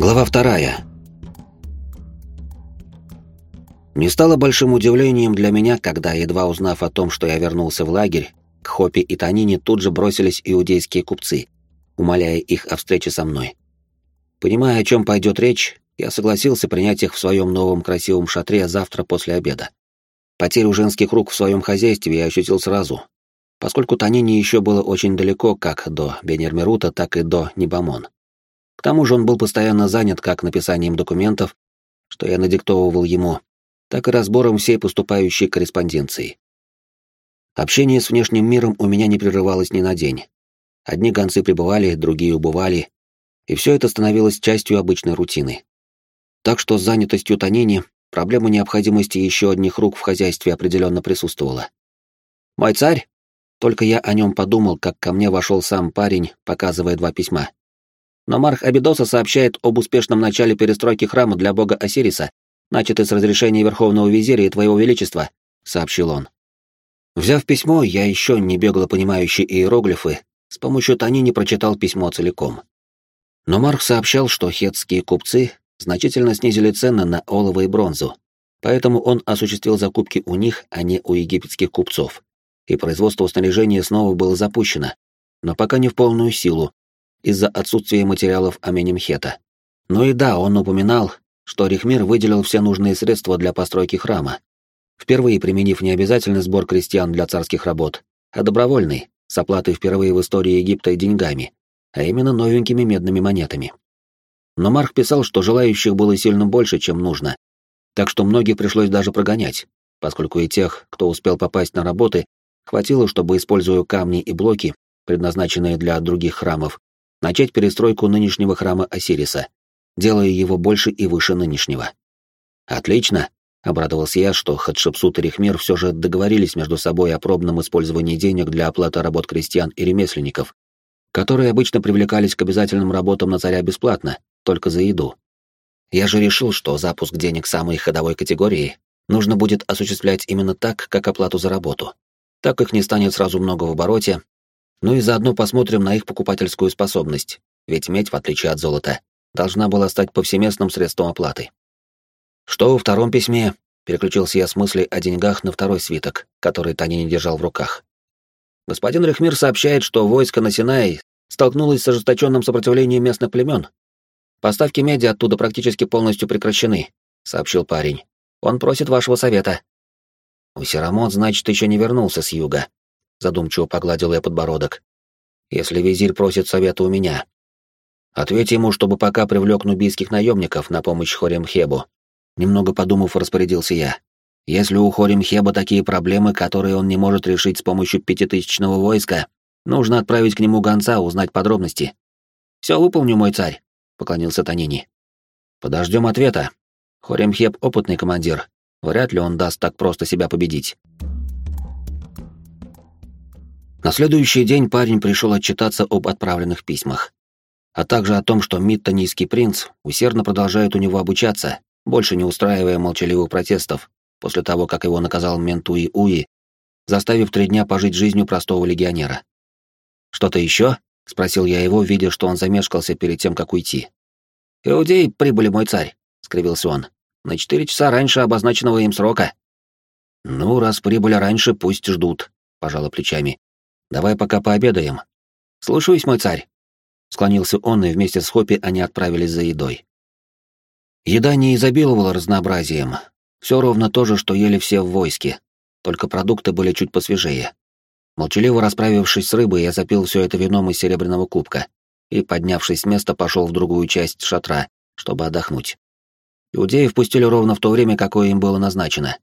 Глава вторая. Не стало большим удивлением для меня, когда, едва узнав о том, что я вернулся в лагерь, к Хопе и Танине тут же бросились иудейские купцы, умоляя их о встрече со мной. Понимая, о чем пойдет речь, я согласился принять их в своем новом красивом шатре завтра после обеда. Потерю женских рук в своем хозяйстве я ощутил сразу, поскольку Танине еще было очень далеко как до Бенермерута, так и до Небамон. К тому же он был постоянно занят как написанием документов, что я надиктовывал ему, так и разбором всей поступающей корреспонденции. Общение с внешним миром у меня не прерывалось ни на день. Одни гонцы прибывали, другие убывали, и все это становилось частью обычной рутины. Так что с занятостью Танини проблема необходимости еще одних рук в хозяйстве определенно присутствовала. «Мой царь?» Только я о нем подумал, как ко мне вошел сам парень, показывая два письма. Но Марх Абидоса сообщает об успешном начале перестройки храма для бога Осириса, начатый с разрешения Верховного Визиря и Твоего Величества», — сообщил он. Взяв письмо, я еще не бегло понимающий иероглифы, с помощью Танини прочитал письмо целиком. Но Марх сообщал, что хетские купцы значительно снизили цены на олово и бронзу, поэтому он осуществил закупки у них, а не у египетских купцов, и производство снаряжения снова было запущено, но пока не в полную силу, из-за отсутствия материалов Аменемхета. Ну и да, он упоминал, что Рихмир выделил все нужные средства для постройки храма, впервые применив не обязательный сбор крестьян для царских работ, а добровольный, с оплатой впервые в истории Египта деньгами, а именно новенькими медными монетами. Но Марк писал, что желающих было сильно больше, чем нужно, так что многих пришлось даже прогонять, поскольку и тех, кто успел попасть на работы, хватило, чтобы, используя камни и блоки, предназначенные для других храмов, начать перестройку нынешнего храма Осириса, делая его больше и выше нынешнего. «Отлично!» — обрадовался я, что Хатшепсут и Рихмир все же договорились между собой о пробном использовании денег для оплаты работ крестьян и ремесленников, которые обычно привлекались к обязательным работам на царя бесплатно, только за еду. Я же решил, что запуск денег самой ходовой категории нужно будет осуществлять именно так, как оплату за работу. Так их не станет сразу много в обороте, ну и заодно посмотрим на их покупательскую способность, ведь медь, в отличие от золота, должна была стать повсеместным средством оплаты. Что во втором письме? Переключился я с мыслей о деньгах на второй свиток, который Таня не держал в руках. Господин Рехмир сообщает, что войско на Синае столкнулось с ожесточенным сопротивлением местных племен. Поставки меди оттуда практически полностью прекращены, сообщил парень. Он просит вашего совета. У Серамот, значит, еще не вернулся с юга, задумчиво погладил я подбородок. Если визирь просит совета у меня, ответь ему, чтобы пока привлек нубийских наемников на помощь Хоремхебу. Немного подумав, распорядился я. Если у Хоремхеба такие проблемы, которые он не может решить с помощью пятитысячного войска, нужно отправить к нему гонца, узнать подробности. Все выполню, мой царь, поклонился Танини. Подождем ответа. Хоремхеб опытный командир. Вряд ли он даст так просто себя победить. На следующий день парень пришел отчитаться об отправленных письмах, а также о том, что Миттонийский принц усердно продолжает у него обучаться, больше не устраивая молчаливых протестов, после того, как его наказал Ментуи Уи, заставив три дня пожить жизнью простого легионера. «Что-то еще?» — спросил я его, видя, что он замешкался перед тем, как уйти. «Иудеи прибыли, мой царь», — скривился он. «На четыре часа раньше обозначенного им срока». «Ну, раз прибыли раньше, пусть ждут», — пожала плечами. Давай пока пообедаем. Слушаюсь, мой царь. Склонился он, и вместе с Хопи они отправились за едой. Еда не изобиловала разнообразием. Все ровно то же, что ели все в войске, только продукты были чуть посвежее. Молчаливо расправившись с рыбой, я запил все это вином из серебряного кубка и, поднявшись с места, пошел в другую часть шатра, чтобы отдохнуть. Иудеев пустили ровно в то время, какое им было назначено.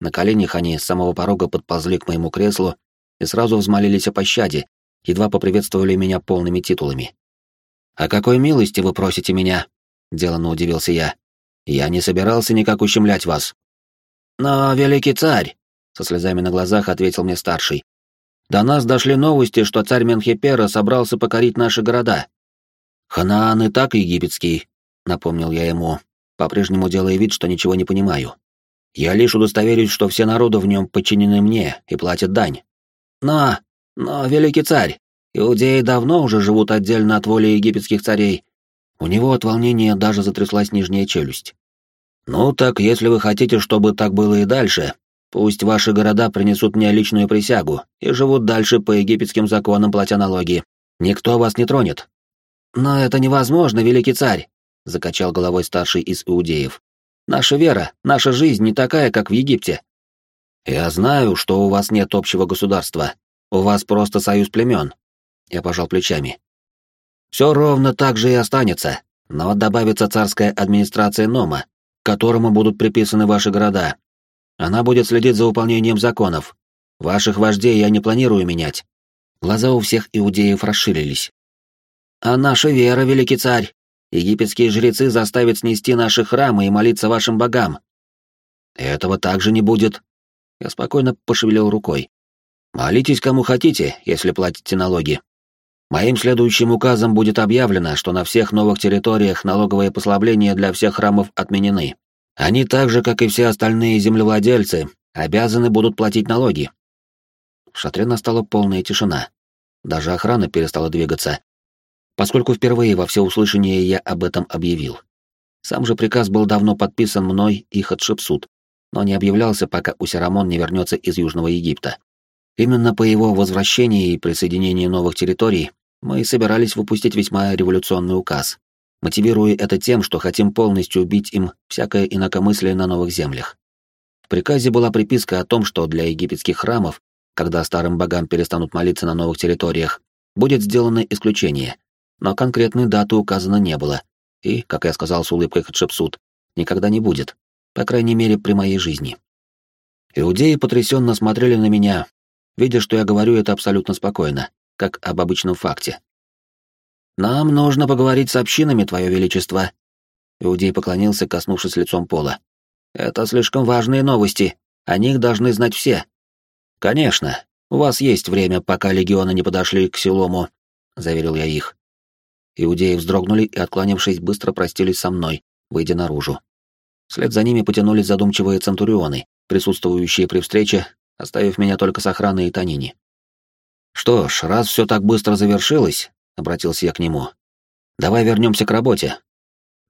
На коленях они с самого порога подползли к моему креслу и сразу взмолились о пощаде, едва поприветствовали меня полными титулами. «О какой милости вы просите меня?» — деланно удивился я. «Я не собирался никак ущемлять вас». «Но, великий царь!» — со слезами на глазах ответил мне старший. «До нас дошли новости, что царь Менхепера собрался покорить наши города». «Ханаан и так египетский», — напомнил я ему, по-прежнему делая вид, что ничего не понимаю. «Я лишь удостоверюсь, что все народы в нем подчинены мне и платят дань. Но, но, великий царь, иудеи давно уже живут отдельно от воли египетских царей. У него от волнения даже затряслась нижняя челюсть. «Ну так, если вы хотите, чтобы так было и дальше, пусть ваши города принесут мне личную присягу и живут дальше по египетским законам, платя налоги. Никто вас не тронет». «Но это невозможно, великий царь», — закачал головой старший из иудеев. «Наша вера, наша жизнь не такая, как в Египте». «Я знаю, что у вас нет общего государства. У вас просто союз племен». Я пожал плечами. «Все ровно так же и останется, но добавится царская администрация Нома, которому будут приписаны ваши города. Она будет следить за выполнением законов. Ваших вождей я не планирую менять. Глаза у всех иудеев расширились. А наша вера, великий царь, египетские жрецы заставят снести наши храмы и молиться вашим богам. Этого также не будет. Я спокойно пошевелил рукой. Молитесь кому хотите, если платите налоги. Моим следующим указом будет объявлено, что на всех новых территориях налоговые послабления для всех храмов отменены. Они так же, как и все остальные землевладельцы, обязаны будут платить налоги. В шатре настала полная тишина. Даже охрана перестала двигаться, поскольку впервые во всеуслышание я об этом объявил. Сам же приказ был давно подписан мной и Хатшепсут, но не объявлялся, пока Усерамон не вернется из Южного Египта. Именно по его возвращении и присоединении новых территорий мы собирались выпустить весьма революционный указ, мотивируя это тем, что хотим полностью убить им всякое инакомыслие на новых землях. В приказе была приписка о том, что для египетских храмов, когда старым богам перестанут молиться на новых территориях, будет сделано исключение, но конкретной даты указано не было, и, как я сказал с улыбкой Хатшепсут, никогда не будет, по крайней мере, при моей жизни. Иудеи потрясенно смотрели на меня, видя, что я говорю это абсолютно спокойно, как об обычном факте. «Нам нужно поговорить с общинами, Твое Величество». Иудей поклонился, коснувшись лицом пола. «Это слишком важные новости, о них должны знать все». «Конечно, у вас есть время, пока легионы не подошли к Силому», — заверил я их. Иудеи вздрогнули и, откланившись, быстро простились со мной, выйдя наружу. Вслед за ними потянулись задумчивые центурионы, присутствующие при встрече, оставив меня только с охраной и Танини. «Что ж, раз все так быстро завершилось», — обратился я к нему, — «давай вернемся к работе.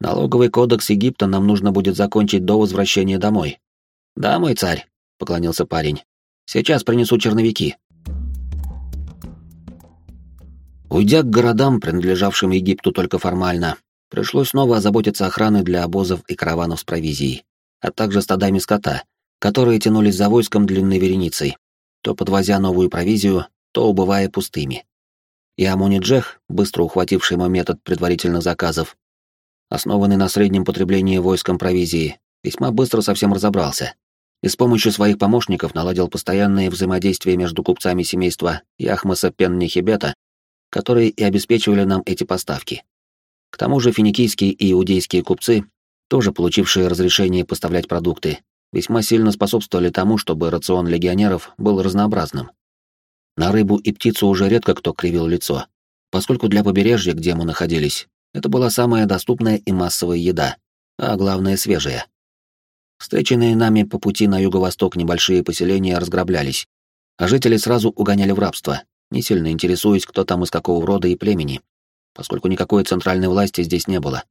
Налоговый кодекс Египта нам нужно будет закончить до возвращения домой». «Да, мой царь», — поклонился парень. «Сейчас принесу черновики». Уйдя к городам, принадлежавшим Египту только формально, пришлось снова озаботиться охраной для обозов и караванов с провизией, а также стадами скота, которые тянулись за войском длинной вереницей, то подвозя новую провизию, то убывая пустыми. И Амуниджех, быстро ухвативший мой метод предварительных заказов, основанный на среднем потреблении войском провизии, весьма быстро совсем разобрался и с помощью своих помощников наладил постоянное взаимодействие между купцами семейства Яхмаса Пеннихибета, которые и обеспечивали нам эти поставки. К тому же финикийские и иудейские купцы, тоже получившие разрешение поставлять продукты, весьма сильно способствовали тому, чтобы рацион легионеров был разнообразным. На рыбу и птицу уже редко кто кривил лицо, поскольку для побережья, где мы находились, это была самая доступная и массовая еда, а главное свежая. Встреченные нами по пути на юго-восток небольшие поселения разграблялись, а жители сразу угоняли в рабство, не сильно интересуясь, кто там из какого рода и племени, поскольку никакой центральной власти здесь не было.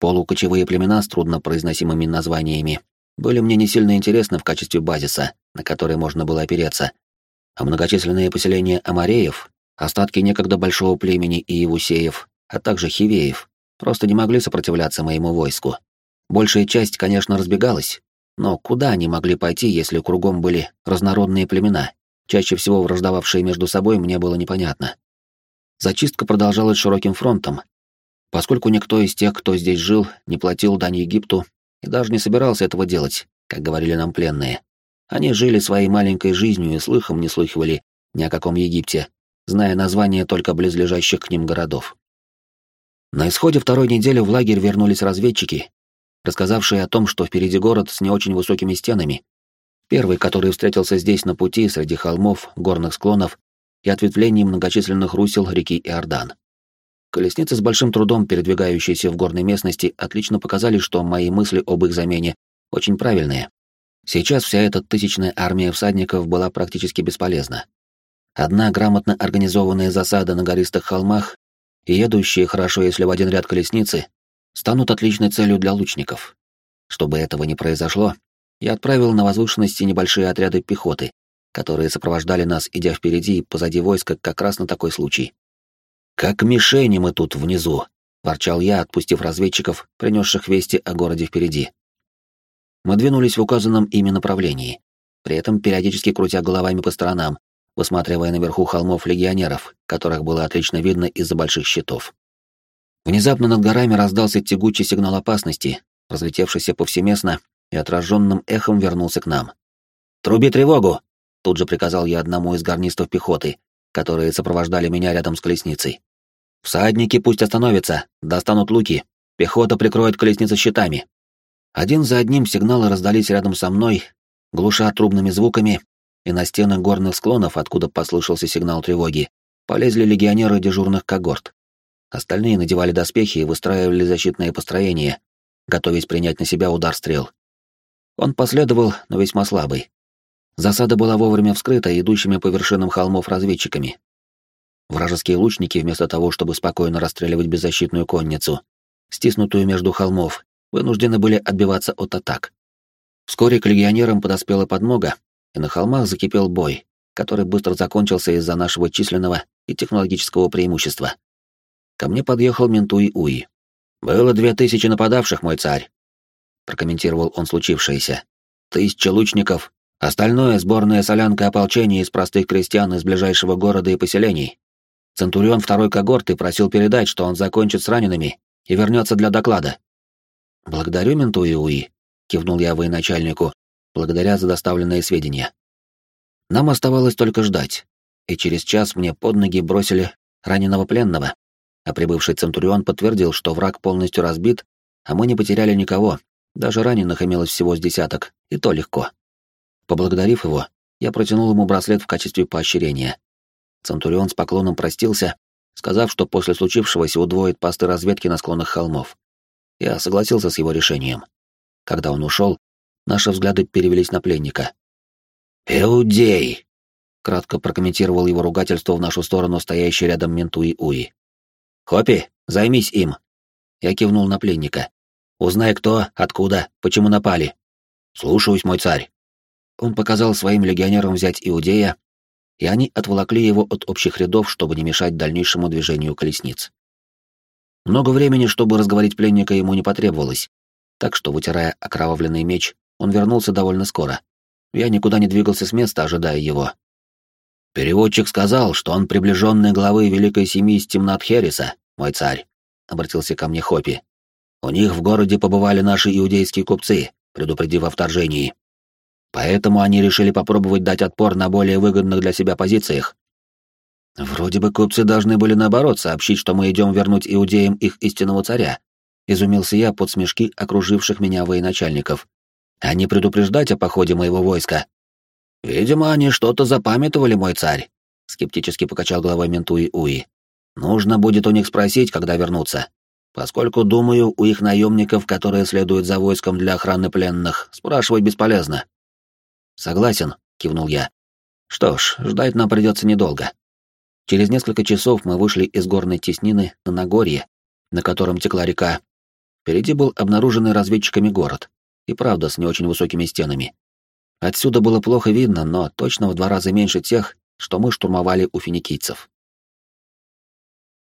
Полукочевые племена с труднопроизносимыми названиями были мне не сильно интересны в качестве базиса, на который можно было опереться, а многочисленные поселения амареев, остатки некогда большого племени и Иевусеев, а также хивеев, просто не могли сопротивляться моему войску. Большая часть, конечно, разбегалась, но куда они могли пойти, если кругом были разнородные племена, чаще всего враждовавшие между собой, мне было непонятно. Зачистка продолжалась широким фронтом, поскольку никто из тех, кто здесь жил, не платил дань Египту и даже не собирался этого делать, как говорили нам пленные. Они жили своей маленькой жизнью и слыхом не слыхивали ни о каком Египте, зная названия только близлежащих к ним городов. На исходе второй недели в лагерь вернулись разведчики, рассказавшие о том, что впереди город с не очень высокими стенами. Первый, который встретился здесь на пути среди холмов, горных склонов и ответвлений многочисленных русел реки Иордан. Колесницы с большим трудом, передвигающиеся в горной местности, отлично показали, что мои мысли об их замене очень правильные. Сейчас вся эта тысячная армия всадников была практически бесполезна. Одна грамотно организованная засада на гористых холмах и едущие хорошо, если в один ряд колесницы, станут отличной целью для лучников. Чтобы этого не произошло, я отправил на возвышенности небольшие отряды пехоты, которые сопровождали нас, идя впереди и позади войска как раз на такой случай. «Как мишени мы тут внизу», — ворчал я, отпустив разведчиков, принесших вести о городе впереди. Мы двинулись в указанном ими направлении, при этом периодически крутя головами по сторонам, высматривая наверху холмов легионеров, которых было отлично видно из-за больших щитов. Внезапно над горами раздался тягучий сигнал опасности, разлетевшийся повсеместно и отраженным эхом вернулся к нам. «Труби тревогу!» — тут же приказал я одному из гарнистов пехоты, которые сопровождали меня рядом с колесницей. «Всадники пусть остановятся, достанут луки, пехота прикроет колесницы щитами». Один за одним сигналы раздались рядом со мной, глуша трубными звуками, и на стены горных склонов, откуда послышался сигнал тревоги, полезли легионеры дежурных когорт. Остальные надевали доспехи и выстраивали защитные построения, готовясь принять на себя удар стрел. Он последовал, но весьма слабый. Засада была вовремя вскрыта идущими по вершинам холмов разведчиками. Вражеские лучники, вместо того, чтобы спокойно расстреливать беззащитную конницу, стиснутую между холмов, вынуждены были отбиваться от атак. Вскоре к легионерам подоспела подмога, и на холмах закипел бой, который быстро закончился из-за нашего численного и технологического преимущества. Ко мне подъехал Ментуи Уи. «Было две тысячи нападавших, мой царь», — прокомментировал он случившееся. «Тысяча лучников, остальное — сборная солянка ополчения из простых крестьян из ближайшего города и поселений. Центурион второй когорты просил передать, что он закончит с ранеными и вернется для доклада». «Благодарю, Ментуи Уи», — кивнул я военачальнику, благодаря за доставленные сведения. Нам оставалось только ждать, и через час мне под ноги бросили раненого пленного, а прибывший Центурион подтвердил, что враг полностью разбит, а мы не потеряли никого, даже раненых имелось всего с десяток, и то легко. Поблагодарив его, я протянул ему браслет в качестве поощрения. Центурион с поклоном простился, сказав, что после случившегося удвоит посты разведки на склонах холмов. Я согласился с его решением. Когда он ушел, Наши взгляды перевелись на пленника. «Иудей!» — кратко прокомментировал его ругательство в нашу сторону стоящий рядом Ментуи Уи. «Хоппи, займись им!» Я кивнул на пленника. «Узнай, кто, откуда, почему напали». «Слушаюсь, мой царь». Он показал своим легионерам взять Иудея, и они отволокли его от общих рядов, чтобы не мешать дальнейшему движению колесниц. Много времени, чтобы разговорить пленника, ему не потребовалось, так что, вытирая окровавленный меч, он вернулся довольно скоро. Я никуда не двигался с места, ожидая его. «Переводчик сказал, что он приближенный главы великой семьи Стимнат Хереса, мой царь», — обратился ко мне Хопи. «У них в городе побывали наши иудейские купцы, предупредив о вторжении. Поэтому они решили попробовать дать отпор на более выгодных для себя позициях. Вроде бы купцы должны были наоборот сообщить, что мы идем вернуть иудеям их истинного царя. Изумился я под смешки окруживших меня военачальников а не предупреждать о походе моего войска. Видимо, они что-то запамятовали, мой царь, скептически покачал головой Ментуи Уи. Нужно будет у них спросить, когда вернутся, поскольку, думаю, у их наемников, которые следуют за войском для охраны пленных, спрашивать бесполезно. Согласен, кивнул я. Что ж, ждать нам придется недолго. Через несколько часов мы вышли из горной теснины на Нагорье, на котором текла река. Впереди был обнаруженный разведчиками город и правда с не очень высокими стенами. Отсюда было плохо видно, но точно в два раза меньше тех, что мы штурмовали у финикийцев.